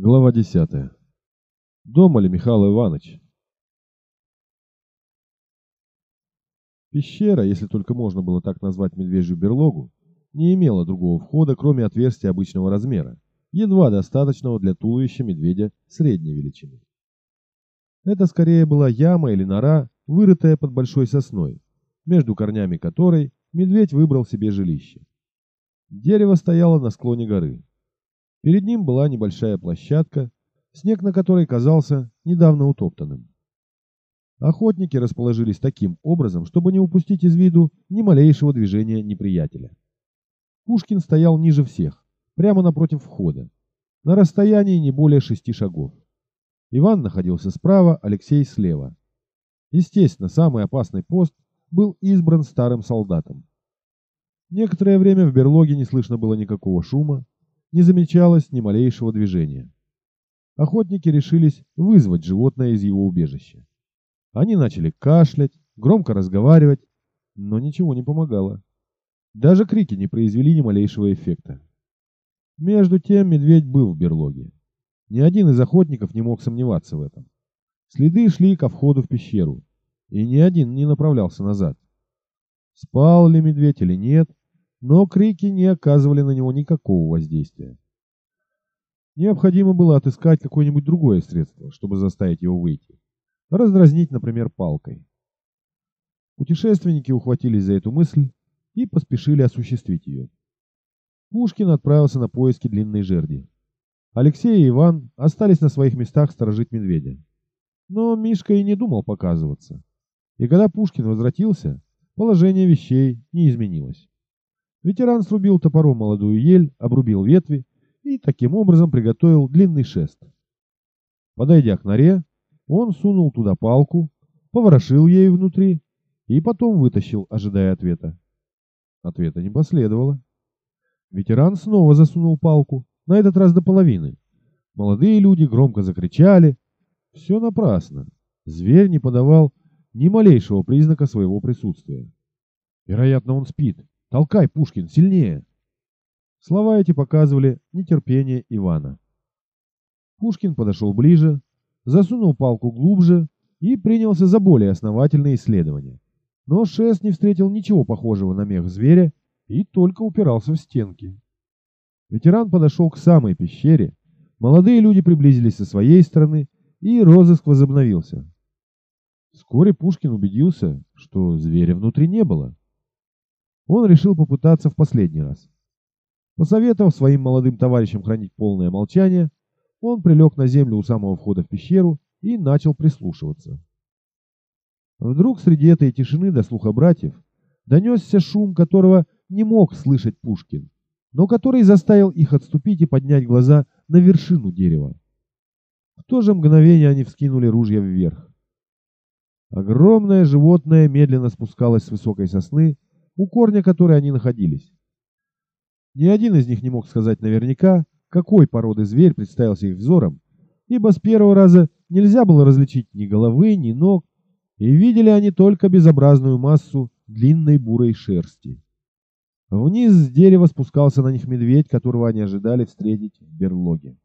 Глава 10. Дома ли Михаил Иванович? Пещера, если только можно было так назвать медвежью берлогу, не имела другого входа, кроме отверстия обычного размера, едва достаточного для туловища медведя средней величины. Это скорее была яма или нора, вырытая под большой сосной, между корнями которой медведь выбрал себе жилище. Дерево стояло на склоне горы. Перед ним была небольшая площадка, снег на которой казался недавно утоптанным. Охотники расположились таким образом, чтобы не упустить из виду ни малейшего движения неприятеля. Пушкин стоял ниже всех, прямо напротив входа, на расстоянии не более шести шагов. Иван находился справа, Алексей слева. Естественно, самый опасный пост был избран старым солдатом. Некоторое время в берлоге не слышно было никакого шума, не замечалось ни малейшего движения. Охотники решились вызвать животное из его убежища. Они начали кашлять, громко разговаривать, но ничего не помогало. Даже крики не произвели ни малейшего эффекта. Между тем медведь был в берлоге. Ни один из охотников не мог сомневаться в этом. Следы шли ко входу в пещеру, и ни один не направлялся назад. Спал ли медведь или нет, но крики не оказывали на него никакого воздействия. Необходимо было отыскать какое-нибудь другое средство, чтобы заставить его выйти. Раздразнить, например, палкой. Путешественники ухватились за эту мысль и поспешили осуществить ее. Пушкин отправился на поиски длинной жерди. Алексей и Иван остались на своих местах сторожить медведя. Но Мишка и не думал показываться. И когда Пушкин возвратился, положение вещей не изменилось. Ветеран срубил топором молодую ель, обрубил ветви и таким образом приготовил длинный шест. Подойдя к норе, он сунул туда палку, поворошил ею внутри и потом вытащил, ожидая ответа. Ответа не последовало. Ветеран снова засунул палку, на этот раз до половины. Молодые люди громко закричали. Все напрасно. Зверь не подавал ни малейшего признака своего присутствия. Вероятно, он спит, Толкай, Пушкин, сильнее!» Слова эти показывали нетерпение Ивана. Пушкин подошел ближе, засунул палку глубже и принялся за более основательные исследования. Но шест не встретил ничего похожего на мех зверя и только упирался в стенки. Ветеран подошел к самой пещере, молодые люди приблизились со своей стороны, и розыск возобновился. Вскоре Пушкин убедился, что зверя внутри не было он решил попытаться в последний раз. Посоветовав своим молодым товарищам хранить полное молчание, он прилег на землю у самого входа в пещеру и начал прислушиваться. Вдруг среди этой тишины до слуха братьев донесся шум, которого не мог слышать Пушкин, но который заставил их отступить и поднять глаза на вершину дерева. В то же мгновение они вскинули ружья вверх. Огромное животное медленно спускалось с высокой сосны, у корня которой они находились. Ни один из них не мог сказать наверняка, какой породы зверь представился их взором, ибо с первого раза нельзя было различить ни головы, ни ног, и видели они только безобразную массу длинной бурой шерсти. Вниз с дерева спускался на них медведь, которого они ожидали встретить в берлоге.